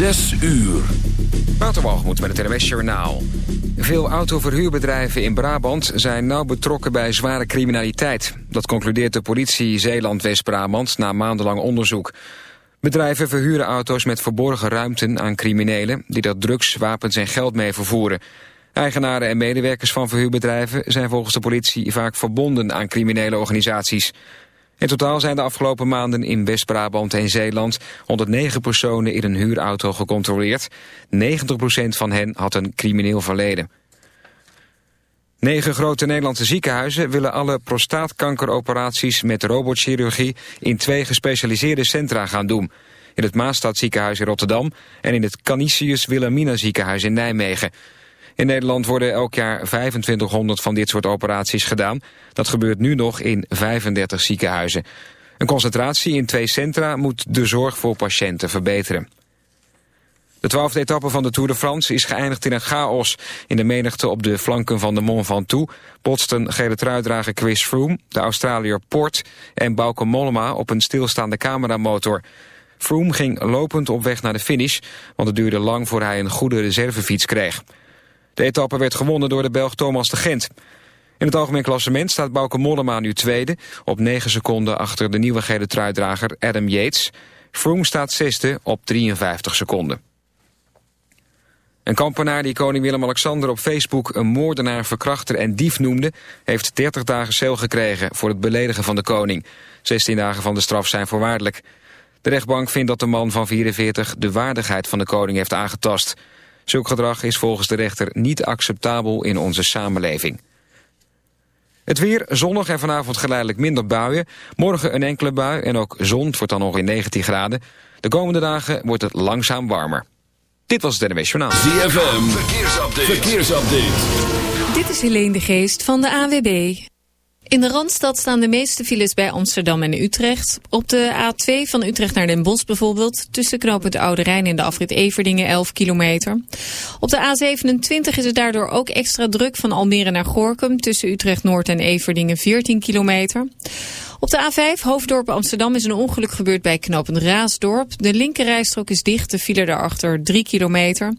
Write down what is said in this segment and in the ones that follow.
Zes uur. Waterwalgemoed met het NWS Journaal. Veel autoverhuurbedrijven in Brabant zijn nauw betrokken bij zware criminaliteit. Dat concludeert de politie Zeeland-West-Brabant na maandenlang onderzoek. Bedrijven verhuren auto's met verborgen ruimten aan criminelen... die er drugs, wapens en geld mee vervoeren. Eigenaren en medewerkers van verhuurbedrijven zijn volgens de politie vaak verbonden aan criminele organisaties. In totaal zijn de afgelopen maanden in West-Brabant en Zeeland 109 personen in een huurauto gecontroleerd. 90% van hen had een crimineel verleden. Negen grote Nederlandse ziekenhuizen willen alle prostaatkankeroperaties met robotchirurgie in twee gespecialiseerde centra gaan doen. In het Maastadziekenhuis in Rotterdam en in het Canisius Wilhelmina ziekenhuis in Nijmegen. In Nederland worden elk jaar 2500 van dit soort operaties gedaan. Dat gebeurt nu nog in 35 ziekenhuizen. Een concentratie in twee centra moet de zorg voor patiënten verbeteren. De twaalfde etappe van de Tour de France is geëindigd in een chaos. In de menigte op de flanken van de Mont Ventoux botsten gele truidrager Chris Froome, de Australiër Port en Bauke Mollema op een stilstaande cameramotor. Froome ging lopend op weg naar de finish, want het duurde lang voor hij een goede reservefiets kreeg. De etappe werd gewonnen door de Belg Thomas de Gent. In het algemeen klassement staat Bauke Mollema nu tweede... op 9 seconden achter de nieuwe gele truidrager Adam Yates. Froome staat zesde op 53 seconden. Een kampenaar die koning Willem-Alexander op Facebook... een moordenaar, verkrachter en dief noemde... heeft 30 dagen cel gekregen voor het beledigen van de koning. 16 dagen van de straf zijn voorwaardelijk. De rechtbank vindt dat de man van 44 de waardigheid van de koning heeft aangetast... Zulk gedrag is volgens de rechter niet acceptabel in onze samenleving. Het weer zonnig en vanavond geleidelijk minder buien. Morgen een enkele bui en ook zon, wordt dan nog in 19 graden. De komende dagen wordt het langzaam warmer. Dit was het NWS Journaal. ZFM, verkeersupdate. verkeersupdate. Dit is Helene de Geest van de AWB. In de Randstad staan de meeste files bij Amsterdam en Utrecht. Op de A2 van Utrecht naar Den Bosch bijvoorbeeld... tussen knooppunt Oude Rijn en de afrit Everdingen 11 kilometer. Op de A27 is het daardoor ook extra druk van Almere naar Gorkum... tussen Utrecht Noord en Everdingen 14 kilometer. Op de A5 Hoofddorp Amsterdam is een ongeluk gebeurd bij knooppunt Raasdorp. De linkerrijstrook is dicht, de file daarachter 3 kilometer.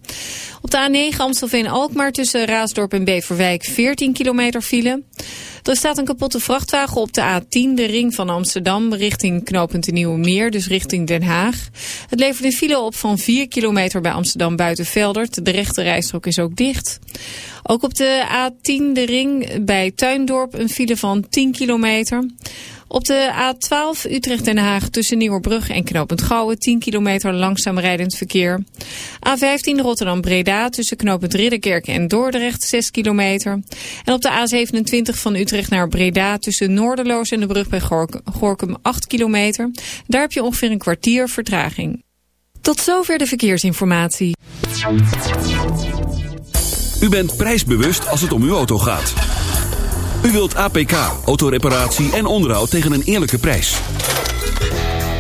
Op de A9 Amstelveen-Alkmaar tussen Raasdorp en Beverwijk 14 kilometer file. Er staat een kapotte vrachtwagen op de A10, de ring van Amsterdam, richting knooppunt de Nieuwe Meer, dus richting Den Haag. Het levert een file op van 4 kilometer bij Amsterdam Buitenveldert. De rechte rijstrook is ook dicht. Ook op de A10, de ring bij Tuindorp, een file van 10 kilometer. Op de A12 Utrecht-Den Haag tussen Nieuwerbrug en Knopend Gouwen 10 kilometer langzaam rijdend verkeer. A15 Rotterdam-Breda tussen Knopend Ridderkerk en Dordrecht 6 kilometer. En op de A27 van Utrecht naar Breda tussen Noorderloos en de brug bij Gorkum 8 kilometer. Daar heb je ongeveer een kwartier vertraging. Tot zover de verkeersinformatie. U bent prijsbewust als het om uw auto gaat. U wilt APK, autoreparatie en onderhoud tegen een eerlijke prijs.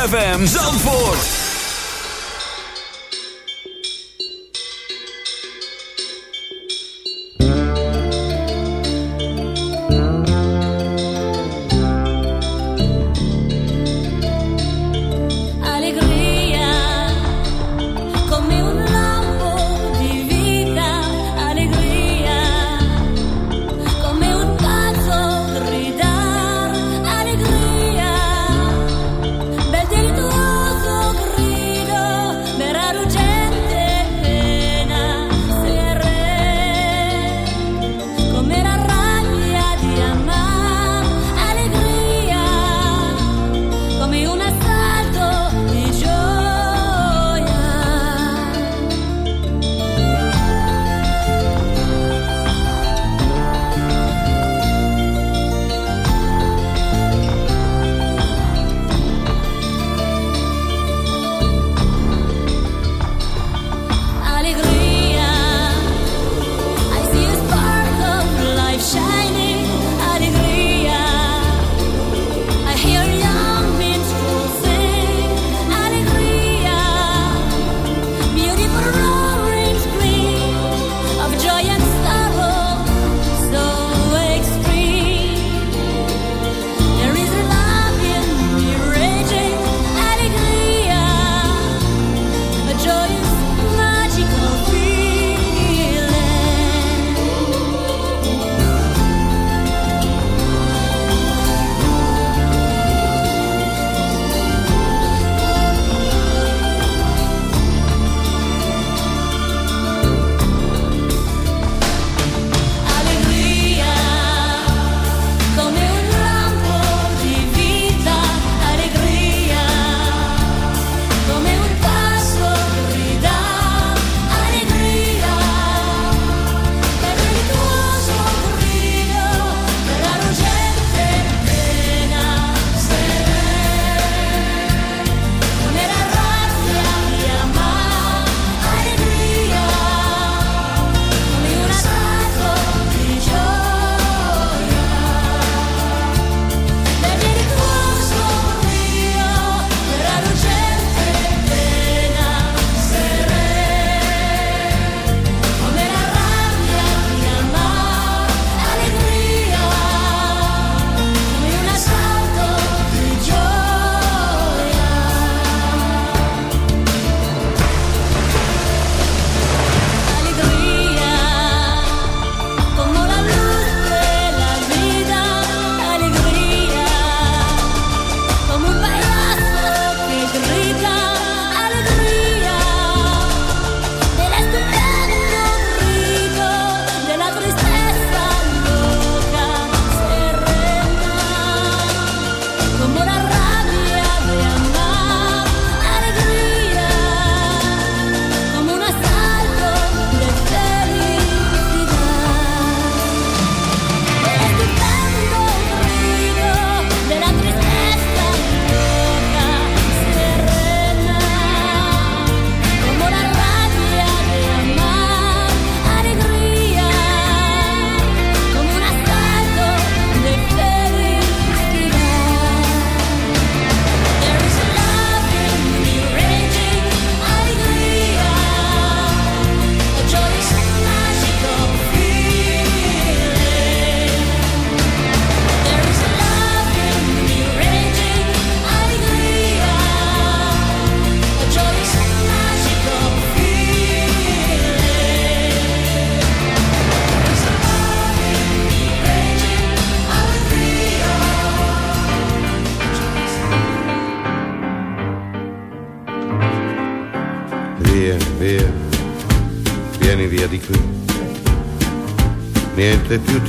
ZFM Zandvoort.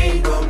rainbow.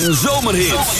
En zomerhits.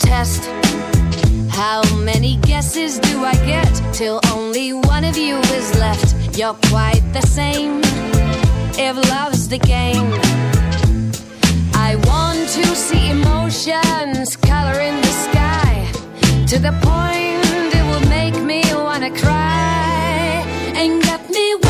test. How many guesses do I get till only one of you is left? You're quite the same. If love's the game, I want to see emotions color in the sky to the point it will make me wanna cry and get me.